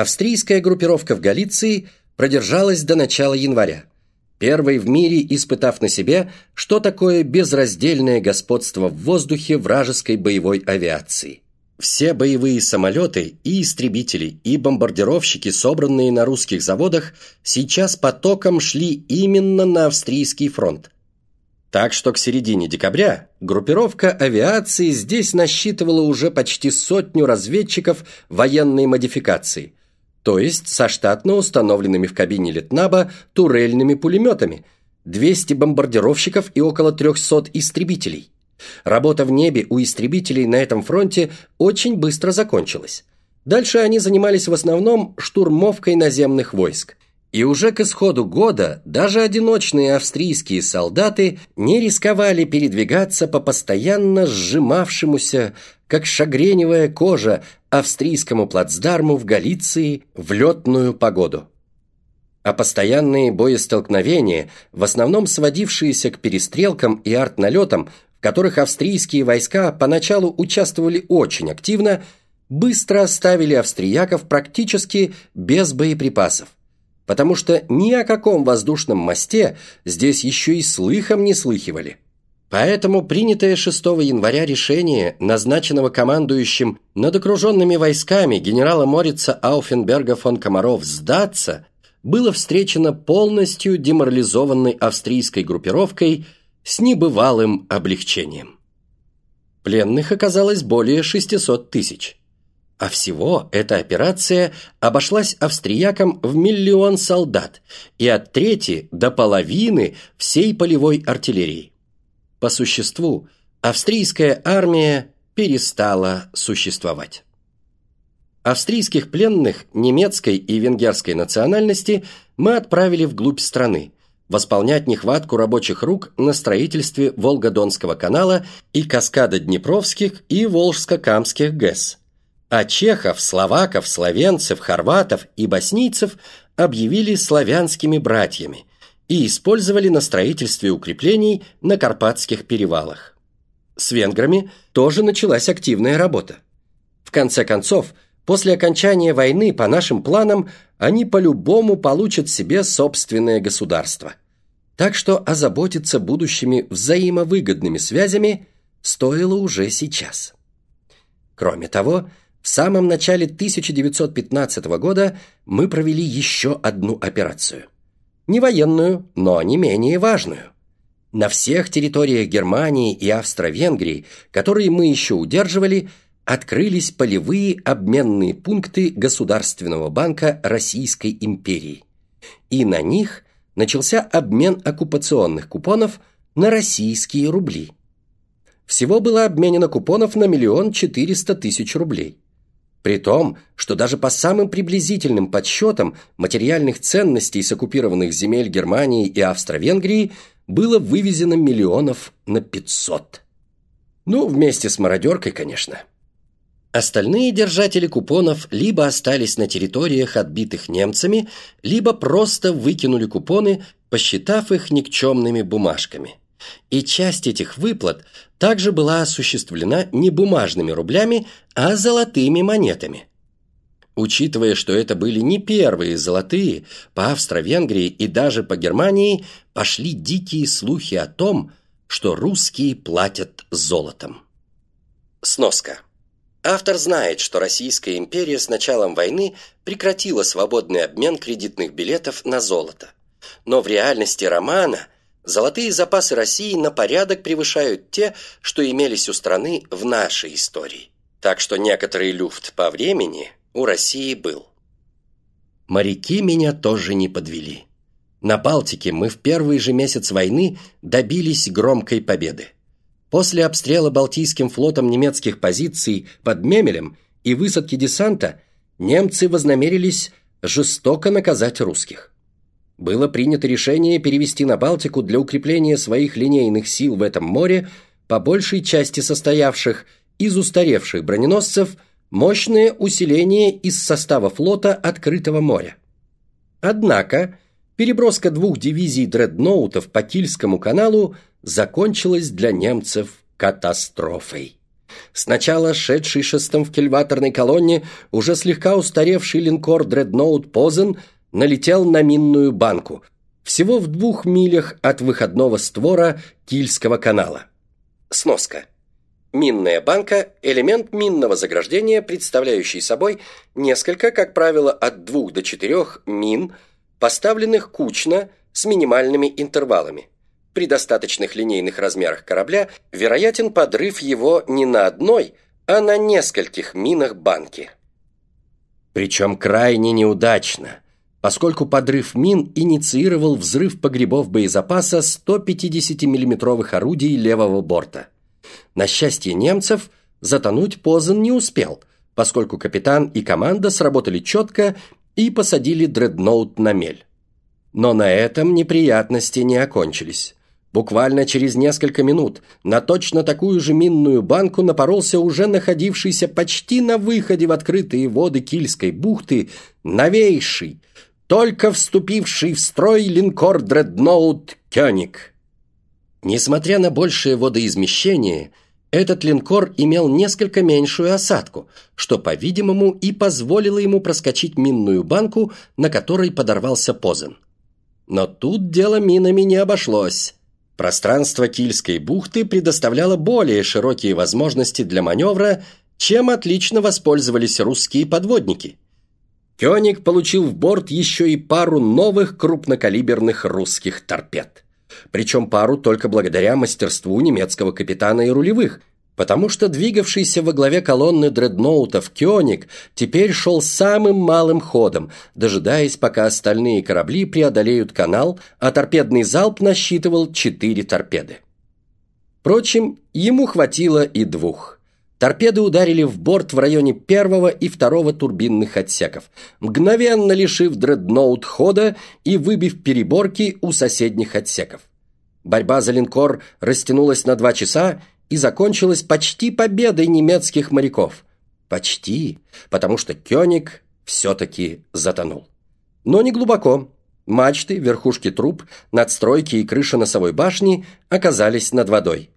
Австрийская группировка в Галиции продержалась до начала января, первой в мире испытав на себе, что такое безраздельное господство в воздухе вражеской боевой авиации. Все боевые самолеты и истребители, и бомбардировщики, собранные на русских заводах, сейчас потоком шли именно на австрийский фронт. Так что к середине декабря группировка авиации здесь насчитывала уже почти сотню разведчиков военной модификации, то есть со штатно установленными в кабине Литнаба турельными пулеметами, 200 бомбардировщиков и около 300 истребителей – Работа в небе у истребителей на этом фронте очень быстро закончилась. Дальше они занимались в основном штурмовкой наземных войск. И уже к исходу года даже одиночные австрийские солдаты не рисковали передвигаться по постоянно сжимавшемуся, как шагреневая кожа, австрийскому плацдарму в Галиции в летную погоду. А постоянные боестолкновения, в основном сводившиеся к перестрелкам и артналетам, в которых австрийские войска поначалу участвовали очень активно, быстро оставили австрияков практически без боеприпасов, потому что ни о каком воздушном мосте здесь еще и слыхом не слыхивали. Поэтому принятое 6 января решение, назначенного командующим над окруженными войсками генерала Морица Ауфенберга фон Комаров сдаться, было встречено полностью деморализованной австрийской группировкой – с небывалым облегчением. Пленных оказалось более 600 тысяч. А всего эта операция обошлась австриякам в миллион солдат и от трети до половины всей полевой артиллерии. По существу, австрийская армия перестала существовать. Австрийских пленных немецкой и венгерской национальности мы отправили вглубь страны, восполнять нехватку рабочих рук на строительстве Волгодонского канала и каскада Днепровских и Волжско-Камских ГЭС. А чехов, словаков, словенцев, хорватов и боснийцев объявили славянскими братьями и использовали на строительстве укреплений на Карпатских перевалах. С венграми тоже началась активная работа. В конце концов, после окончания войны, по нашим планам, они по-любому получат себе собственное государство. Так что озаботиться будущими взаимовыгодными связями стоило уже сейчас. Кроме того, в самом начале 1915 года мы провели еще одну операцию. Не военную, но не менее важную. На всех территориях Германии и Австро-Венгрии, которые мы еще удерживали, открылись полевые обменные пункты Государственного банка Российской империи. И на них начался обмен оккупационных купонов на российские рубли. Всего было обменено купонов на миллион четыреста тысяч рублей. При том, что даже по самым приблизительным подсчетам материальных ценностей с оккупированных земель Германии и Австро-Венгрии было вывезено миллионов на 500. Ну, вместе с мародеркой, конечно. Остальные держатели купонов либо остались на территориях, отбитых немцами, либо просто выкинули купоны, посчитав их никчемными бумажками. И часть этих выплат также была осуществлена не бумажными рублями, а золотыми монетами. Учитывая, что это были не первые золотые, по Австро-Венгрии и даже по Германии пошли дикие слухи о том, что русские платят золотом. Сноска. Автор знает, что Российская империя с началом войны прекратила свободный обмен кредитных билетов на золото. Но в реальности романа золотые запасы России на порядок превышают те, что имелись у страны в нашей истории. Так что некоторый люфт по времени у России был. Моряки меня тоже не подвели. На Балтике мы в первый же месяц войны добились громкой победы. После обстрела Балтийским флотом немецких позиций под Мемелем и высадки десанта немцы вознамерились жестоко наказать русских. Было принято решение перевести на Балтику для укрепления своих линейных сил в этом море, по большей части состоявших из устаревших броненосцев, мощное усиление из состава флота открытого моря. Однако, переброска двух дивизий дредноутов по Кильскому каналу закончилась для немцев катастрофой. Сначала шедший шестом в кельваторной колонне уже слегка устаревший линкор «Дредноут Позен» налетел на минную банку, всего в двух милях от выходного створа Кильского канала. Сноска. Минная банка – элемент минного заграждения, представляющий собой несколько, как правило, от двух до четырех мин, поставленных кучно с минимальными интервалами. При достаточных линейных размерах корабля вероятен подрыв его не на одной, а на нескольких минах банки. Причем крайне неудачно, поскольку подрыв мин инициировал взрыв погребов боезапаса 150 миллиметровых орудий левого борта. На счастье немцев, затонуть Позан не успел, поскольку капитан и команда сработали четко и посадили дредноут на мель. Но на этом неприятности не окончились. Буквально через несколько минут на точно такую же минную банку напоролся уже находившийся почти на выходе в открытые воды Кильской бухты новейший, только вступивший в строй линкор дредноут «Кёник». Несмотря на большее водоизмещение, этот линкор имел несколько меньшую осадку, что, по-видимому, и позволило ему проскочить минную банку, на которой подорвался Позен. Но тут дело минами не обошлось. Пространство Кильской бухты предоставляло более широкие возможности для маневра, чем отлично воспользовались русские подводники. Кёник получил в борт еще и пару новых крупнокалиберных русских торпед причем пару только благодаря мастерству немецкого капитана и рулевых, потому что двигавшийся во главе колонны дредноутов Кёник теперь шел самым малым ходом, дожидаясь, пока остальные корабли преодолеют канал, а торпедный залп насчитывал четыре торпеды. Впрочем, ему хватило и двух. Торпеды ударили в борт в районе первого и второго турбинных отсеков, мгновенно лишив дредноут хода и выбив переборки у соседних отсеков. Борьба за линкор растянулась на два часа и закончилась почти победой немецких моряков. Почти, потому что Кёник все-таки затонул. Но не глубоко. Мачты, верхушки труб, надстройки и крыша носовой башни оказались над водой.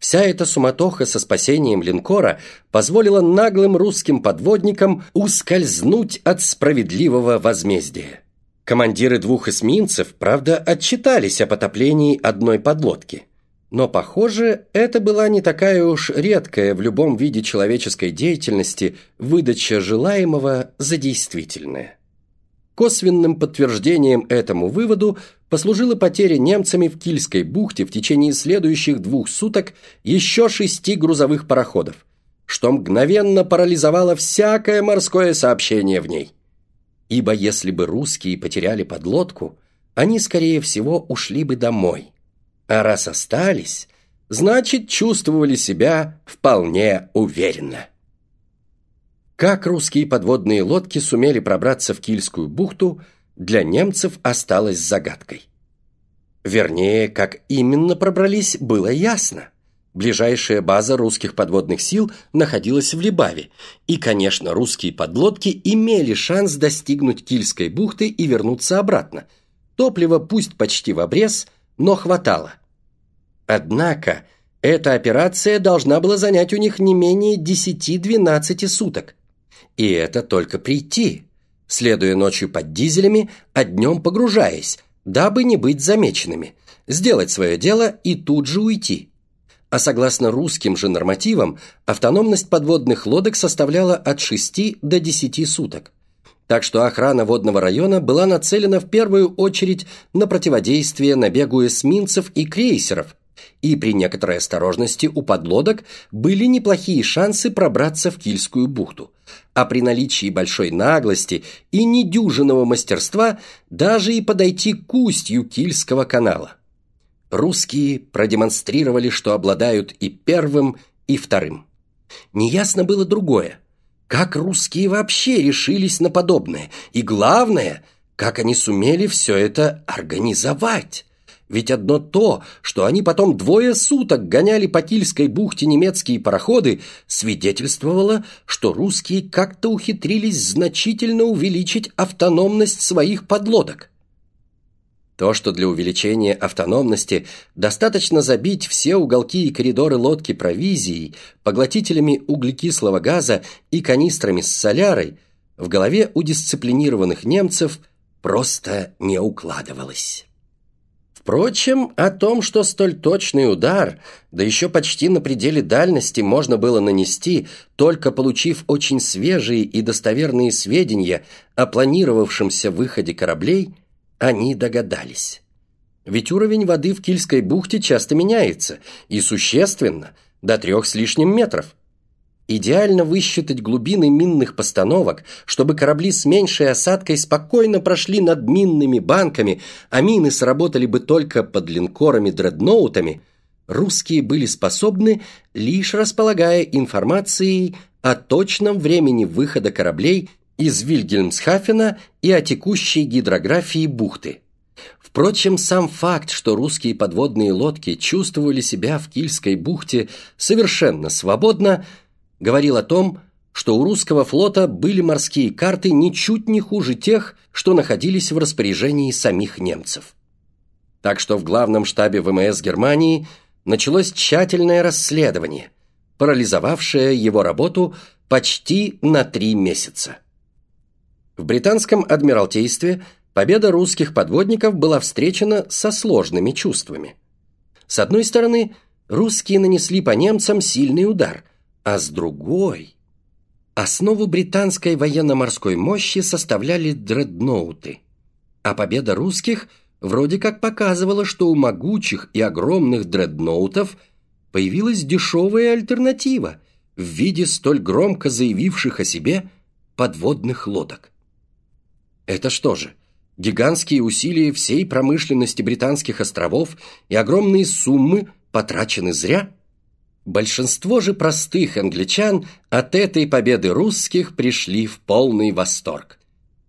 Вся эта суматоха со спасением линкора позволила наглым русским подводникам ускользнуть от справедливого возмездия. Командиры двух эсминцев, правда, отчитались о потоплении одной подлодки. Но, похоже, это была не такая уж редкая в любом виде человеческой деятельности выдача желаемого за действительное. Косвенным подтверждением этому выводу послужила потеря немцами в Кильской бухте в течение следующих двух суток еще шести грузовых пароходов, что мгновенно парализовало всякое морское сообщение в ней. Ибо если бы русские потеряли подлодку, они, скорее всего, ушли бы домой. А раз остались, значит, чувствовали себя вполне уверенно. Как русские подводные лодки сумели пробраться в Кильскую бухту, для немцев осталось загадкой. Вернее, как именно пробрались, было ясно. Ближайшая база русских подводных сил находилась в Либаве, и, конечно, русские подлодки имели шанс достигнуть Кильской бухты и вернуться обратно. Топлива пусть почти в обрез, но хватало. Однако, эта операция должна была занять у них не менее 10-12 суток. И это только прийти, следуя ночью под дизелями, а днем погружаясь, дабы не быть замеченными, сделать свое дело и тут же уйти. А согласно русским же нормативам, автономность подводных лодок составляла от 6 до 10 суток. Так что охрана водного района была нацелена в первую очередь на противодействие набегу эсминцев и крейсеров, и при некоторой осторожности у подлодок были неплохие шансы пробраться в Кильскую бухту, а при наличии большой наглости и недюжинного мастерства даже и подойти к устью Кильского канала. Русские продемонстрировали, что обладают и первым, и вторым. Неясно было другое. Как русские вообще решились на подобное? И главное, как они сумели все это организовать? Ведь одно то, что они потом двое суток гоняли по Кильской бухте немецкие пароходы, свидетельствовало, что русские как-то ухитрились значительно увеличить автономность своих подлодок. То, что для увеличения автономности достаточно забить все уголки и коридоры лодки провизией, поглотителями углекислого газа и канистрами с солярой, в голове у дисциплинированных немцев просто не укладывалось. Впрочем, о том, что столь точный удар, да еще почти на пределе дальности, можно было нанести, только получив очень свежие и достоверные сведения о планировавшемся выходе кораблей, они догадались. Ведь уровень воды в Кильской бухте часто меняется, и существенно, до трех с лишним метров. Идеально высчитать глубины минных постановок, чтобы корабли с меньшей осадкой спокойно прошли над минными банками, а мины сработали бы только под линкорами-дредноутами, русские были способны, лишь располагая информацией о точном времени выхода кораблей из Вильгельмсхафена и о текущей гидрографии бухты. Впрочем, сам факт, что русские подводные лодки чувствовали себя в Кильской бухте совершенно свободно, говорил о том, что у русского флота были морские карты ничуть не хуже тех, что находились в распоряжении самих немцев. Так что в главном штабе ВМС Германии началось тщательное расследование, парализовавшее его работу почти на три месяца. В британском адмиралтействе победа русских подводников была встречена со сложными чувствами. С одной стороны, русские нанесли по немцам сильный удар, а с другой... Основу британской военно-морской мощи составляли дредноуты, а победа русских вроде как показывала, что у могучих и огромных дредноутов появилась дешевая альтернатива в виде столь громко заявивших о себе подводных лодок. Это что же, гигантские усилия всей промышленности британских островов и огромные суммы потрачены зря? Большинство же простых англичан от этой победы русских пришли в полный восторг.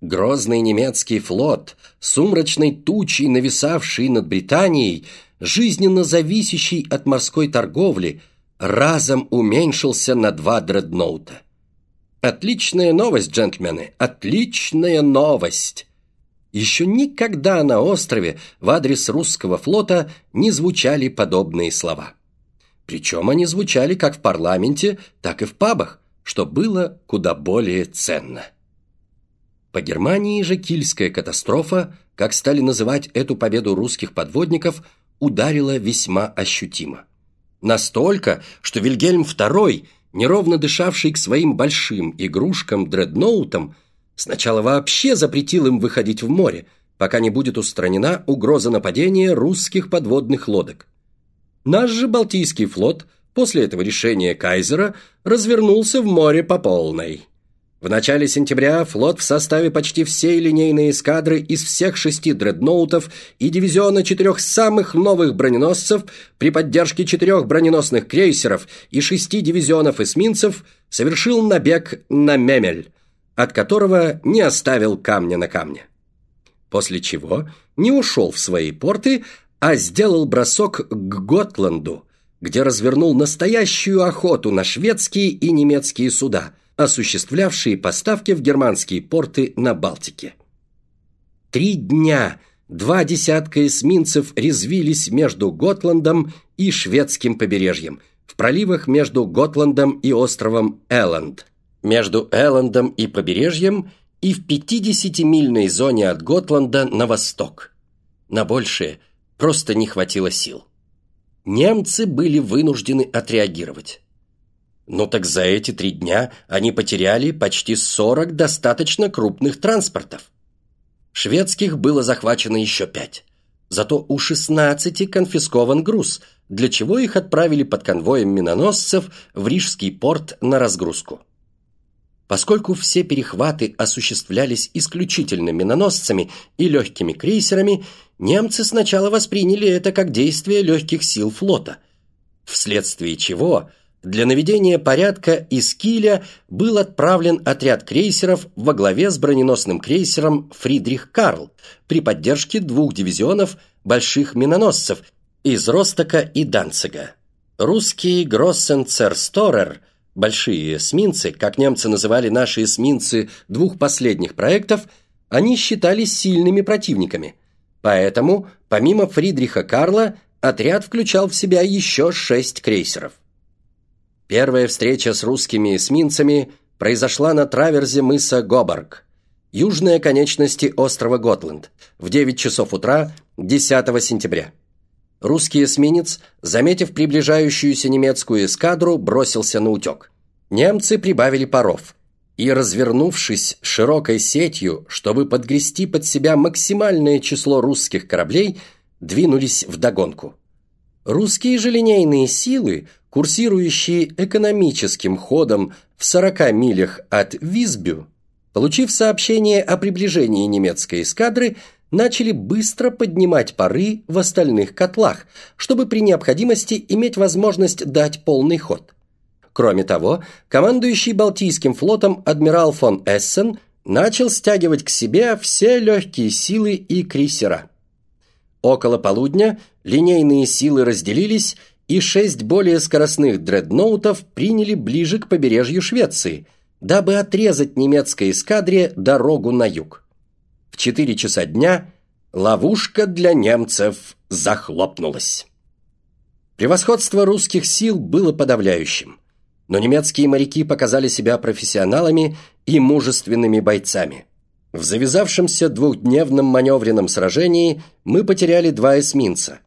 Грозный немецкий флот, сумрачной тучей нависавший над Британией, жизненно зависящий от морской торговли, разом уменьшился на два дредноута. Отличная новость, джентльмены, отличная новость! Еще никогда на острове в адрес русского флота не звучали подобные слова. Причем они звучали как в парламенте, так и в пабах, что было куда более ценно. По Германии же Кильская катастрофа, как стали называть эту победу русских подводников, ударила весьма ощутимо. Настолько, что Вильгельм II – неровно дышавший к своим большим игрушкам-дредноутам, сначала вообще запретил им выходить в море, пока не будет устранена угроза нападения русских подводных лодок. Наш же Балтийский флот после этого решения Кайзера развернулся в море по полной. В начале сентября флот в составе почти всей линейной эскадры из всех шести дредноутов и дивизиона четырех самых новых броненосцев при поддержке четырех броненосных крейсеров и шести дивизионов эсминцев совершил набег на Мемель, от которого не оставил камня на камне. После чего не ушел в свои порты, а сделал бросок к Готланду, где развернул настоящую охоту на шведские и немецкие суда – осуществлявшие поставки в германские порты на Балтике. Три дня два десятка эсминцев резвились между Готландом и шведским побережьем, в проливах между Готландом и островом Элланд, между Элландом и побережьем и в 50-мильной зоне от Готланда на восток. На большее просто не хватило сил. Немцы были вынуждены отреагировать. Но так за эти три дня они потеряли почти 40 достаточно крупных транспортов. Шведских было захвачено еще пять. Зато у 16 конфискован груз, для чего их отправили под конвоем миноносцев в Рижский порт на разгрузку. Поскольку все перехваты осуществлялись исключительно миноносцами и легкими крейсерами, немцы сначала восприняли это как действие легких сил флота, вследствие чего – для наведения порядка из Киля был отправлен отряд крейсеров во главе с броненосным крейсером «Фридрих Карл» при поддержке двух дивизионов больших миноносцев из Ростока и Данцига. Русские «Гроссенцерсторер» большие эсминцы, как немцы называли наши эсминцы двух последних проектов, они считались сильными противниками. Поэтому, помимо Фридриха Карла, отряд включал в себя еще шесть крейсеров. Первая встреча с русскими эсминцами произошла на траверзе мыса Гобарг, южной оконечности острова Готланд, в 9 часов утра 10 сентября. Русский эсминец, заметив приближающуюся немецкую эскадру, бросился на утек. Немцы прибавили паров и, развернувшись широкой сетью, чтобы подгрести под себя максимальное число русских кораблей, двинулись вдогонку. Русские же линейные силы, курсирующие экономическим ходом в 40 милях от Визбю, получив сообщение о приближении немецкой эскадры, начали быстро поднимать пары в остальных котлах, чтобы при необходимости иметь возможность дать полный ход. Кроме того, командующий Балтийским флотом адмирал фон Эссен начал стягивать к себе все легкие силы и крейсера. Около полудня линейные силы разделились, и шесть более скоростных дредноутов приняли ближе к побережью Швеции, дабы отрезать немецкой эскадре дорогу на юг. Четыре часа дня ловушка для немцев захлопнулась. Превосходство русских сил было подавляющим, но немецкие моряки показали себя профессионалами и мужественными бойцами – в завязавшемся двухдневном маневренном сражении мы потеряли два эсминца,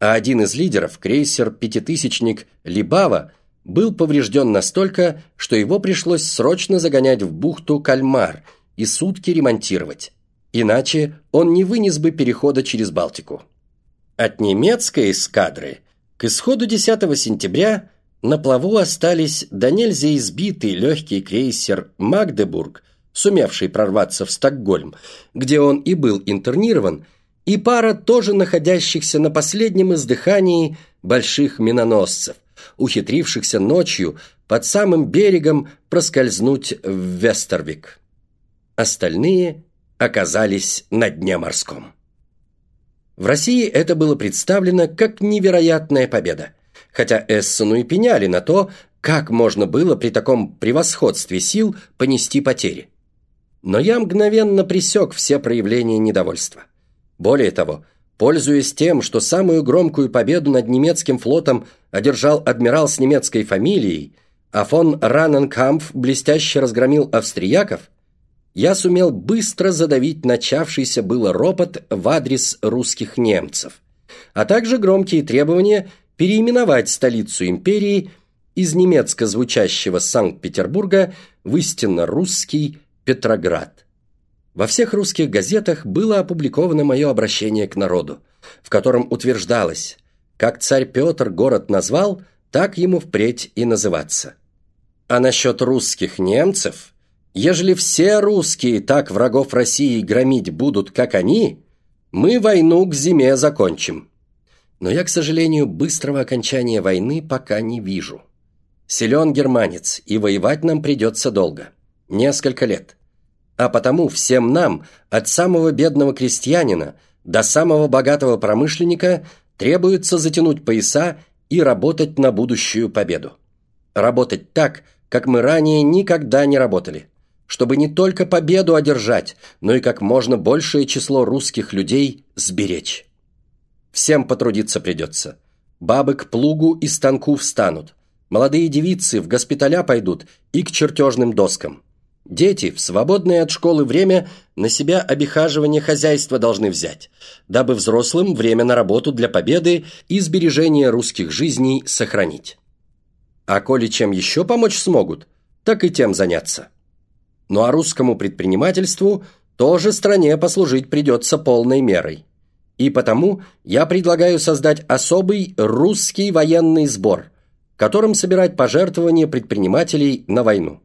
а один из лидеров, крейсер-пятитысячник Либава, был поврежден настолько, что его пришлось срочно загонять в бухту Кальмар и сутки ремонтировать. Иначе он не вынес бы перехода через Балтику. От немецкой эскадры к исходу 10 сентября на плаву остались до нельзя избитый легкий крейсер «Магдебург» сумевший прорваться в Стокгольм, где он и был интернирован, и пара тоже находящихся на последнем издыхании больших миноносцев, ухитрившихся ночью под самым берегом проскользнуть в Вестервик. Остальные оказались на дне морском. В России это было представлено как невероятная победа, хотя Эссену и пеняли на то, как можно было при таком превосходстве сил понести потери. Но я мгновенно пресек все проявления недовольства. Более того, пользуясь тем, что самую громкую победу над немецким флотом одержал адмирал с немецкой фамилией, а фон Раненкампф блестяще разгромил австрияков, я сумел быстро задавить начавшийся было ропот в адрес русских немцев, а также громкие требования переименовать столицу империи из немецко звучащего Санкт-Петербурга в истинно русский Петроград. Во всех русских газетах было опубликовано мое обращение к народу, в котором утверждалось, как царь Петр город назвал, так ему впредь и называться. А насчет русских немцев, ежели все русские так врагов России громить будут, как они, мы войну к зиме закончим. Но я, к сожалению, быстрого окончания войны пока не вижу. Силен германец, и воевать нам придется долго. Несколько лет. А потому всем нам, от самого бедного крестьянина до самого богатого промышленника, требуется затянуть пояса и работать на будущую победу. Работать так, как мы ранее никогда не работали, чтобы не только победу одержать, но и как можно большее число русских людей сберечь. Всем потрудиться придется. Бабы к плугу и станку встанут. Молодые девицы в госпиталя пойдут и к чертежным доскам. Дети в свободное от школы время на себя обихаживание хозяйства должны взять, дабы взрослым время на работу для победы и сбережения русских жизней сохранить. А коли чем еще помочь смогут, так и тем заняться. Ну а русскому предпринимательству тоже стране послужить придется полной мерой. И потому я предлагаю создать особый русский военный сбор, которым собирать пожертвования предпринимателей на войну.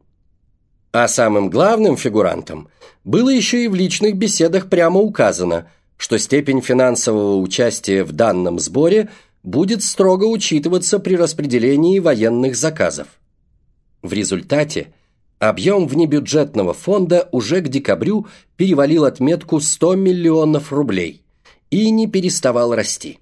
А самым главным фигурантом было еще и в личных беседах прямо указано, что степень финансового участия в данном сборе будет строго учитываться при распределении военных заказов. В результате объем внебюджетного фонда уже к декабрю перевалил отметку 100 миллионов рублей и не переставал расти.